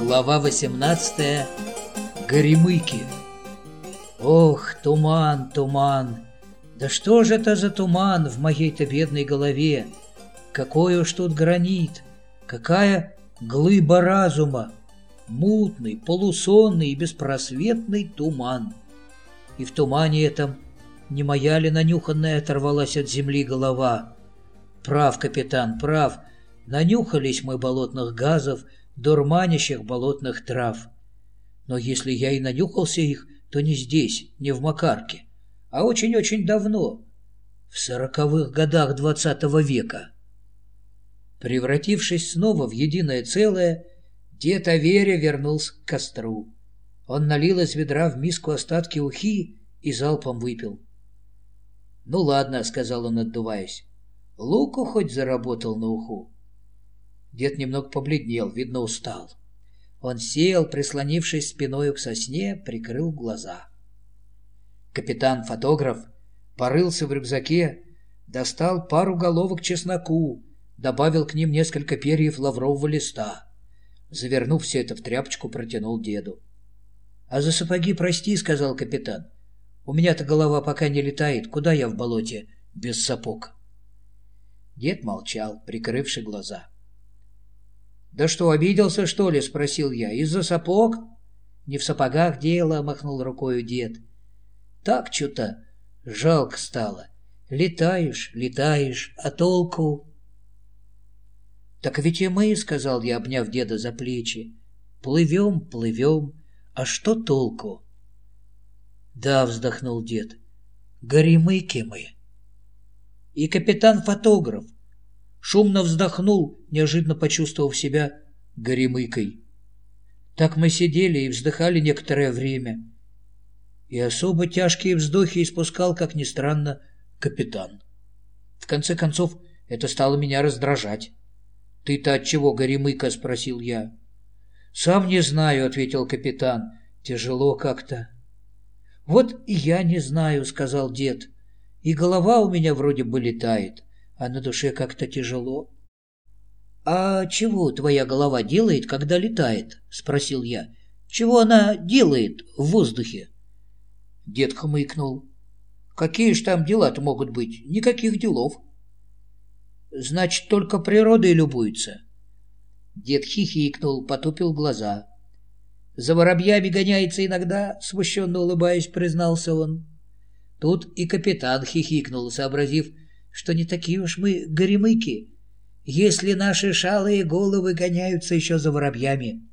Глава 18. Горемыки. Ох, туман, туман. Да что же это за туман в моей-то бедной голове? Какой уж тут гранит, какая глыба разума. Мутный, полусонный и беспросветный туман. И в тумане этом не моя ли нанюханная оторвалась от земли голова? Прав, капитан, прав. Нанюхались мы болотных газов, дурманящих болотных трав. Но если я и нанюхался их, то не здесь, не в Макарке, а очень-очень давно, в сороковых годах двадцатого века. Превратившись снова в единое целое, дед Аверя вернулся к костру. Он налил из ведра в миску остатки ухи и залпом выпил. «Ну ладно», — сказал он, отдуваясь, — «луку хоть заработал на уху». Дед немного побледнел, видно, устал. Он сел, прислонившись спиной к сосне, прикрыл глаза. Капитан-фотограф порылся в рюкзаке, достал пару головок чесноку, добавил к ним несколько перьев лаврового листа. Завернув все это в тряпочку, протянул деду. — А за сапоги прости, — сказал капитан. — У меня-то голова пока не летает. Куда я в болоте без сапог? Дед молчал, прикрывши глаза. — «Да что, обиделся, что ли?» — спросил я. «Из-за сапог?» «Не в сапогах дело», — махнул рукою дед. «Так что-то жалко стало. Летаешь, летаешь, а толку?» «Так ведь и мы», — сказал я, обняв деда за плечи. «Плывем, плывем, а что толку?» «Да», — вздохнул дед, — «горемыки мы». И капитан-фотограф — шумно вздохнул, неожиданно почувствовав себя горемыкой. Так мы сидели и вздыхали некоторое время. И особо тяжкие вздохи испускал, как ни странно, капитан. В конце концов, это стало меня раздражать. «Ты-то от чего, горемыка?» — спросил я. «Сам не знаю», — ответил капитан. «Тяжело как-то». «Вот и я не знаю», — сказал дед. «И голова у меня вроде бы летает а на душе как-то тяжело. «А чего твоя голова делает, когда летает?» — спросил я. «Чего она делает в воздухе?» Дед хмыкнул. «Какие ж там дела-то могут быть? Никаких делов». «Значит, только природой любуется?» Дед хихикнул, потупил глаза. «За воробьями гоняется иногда», — смущенно улыбаясь, признался он. Тут и капитан хихикнул, сообразив, что не такие уж мы горемыки, если наши шалые головы гоняются еще за воробьями.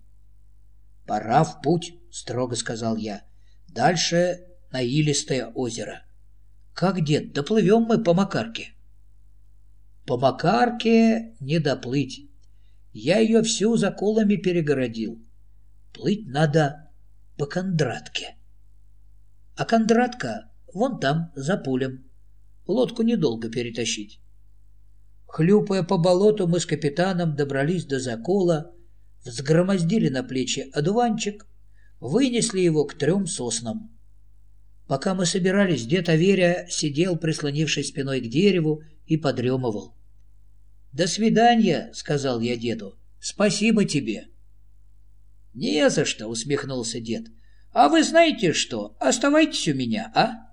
— Пора в путь, — строго сказал я. — Дальше на Илистое озеро. — Как, дед, доплывем мы по Макарке? — По Макарке не доплыть. Я ее всю заколами перегородил. Плыть надо по Кондратке. А Кондратка вон там, за полем. Лодку недолго перетащить. Хлюпая по болоту, мы с капитаном добрались до закола, взгромоздили на плечи одуванчик, вынесли его к трем соснам. Пока мы собирались, дед Аверя сидел, прислонившись спиной к дереву, и подремывал. «До свидания», — сказал я деду. «Спасибо тебе». «Не за что», — усмехнулся дед. «А вы знаете что? Оставайтесь у меня, а?»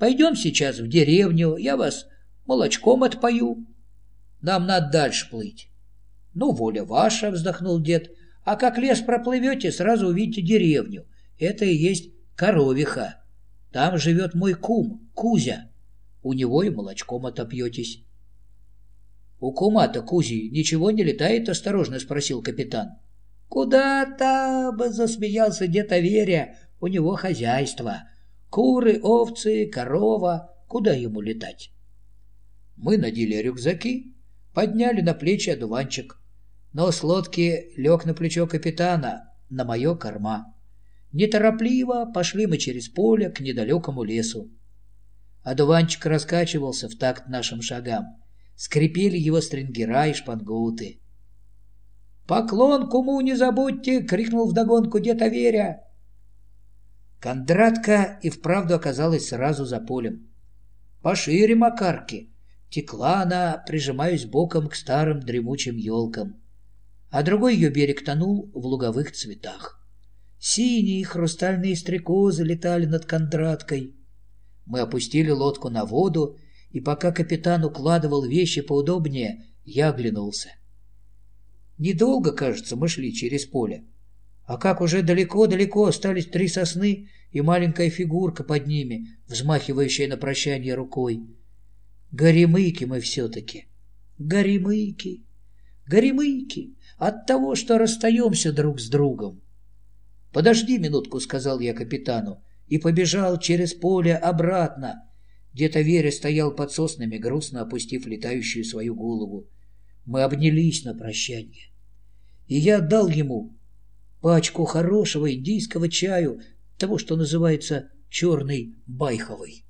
Пойдем сейчас в деревню, я вас молочком отпою. Нам надо дальше плыть. Ну, воля ваша, вздохнул дед. А как лес проплывете, сразу увидите деревню. Это и есть коровиха. Там живет мой кум, Кузя. У него и молочком отопьетесь. У кума-то Кузи ничего не летает, осторожно спросил капитан. Куда там, засмеялся дед Аверия, у него хозяйство. Куры, овцы, корова. Куда ему летать? Мы надели рюкзаки, подняли на плечи одуванчик. Но с лодки лег на плечо капитана, на мое корма. Неторопливо пошли мы через поле к недалекому лесу. Одуванчик раскачивался в такт нашим шагам. Скрипели его стрингера и шпангоуты. «Поклон куму не забудьте!» — крикнул вдогонку дед Аверя. Кондратка и вправду оказалась сразу за полем. Пошире макарки. Текла она, прижимаясь боком к старым дремучим елкам. а другой ее берег тонул в луговых цветах. Синие хрустальные стрекозы летали над Кондраткой. Мы опустили лодку на воду, и пока капитан укладывал вещи поудобнее, я оглянулся. Недолго, кажется, мы шли через поле. А как уже далеко-далеко остались три сосны и маленькая фигурка под ними, взмахивающая на прощание рукой. Горемыки мы все-таки. Горемыки. Горемыки. От того, что расстаемся друг с другом. «Подожди минутку», — сказал я капитану, и побежал через поле обратно. Где-то Веря стоял под соснами, грустно опустив летающую свою голову. Мы обнялись на прощание. И я отдал ему пачку хорошего индийского чаю, того, что называется черный байховый.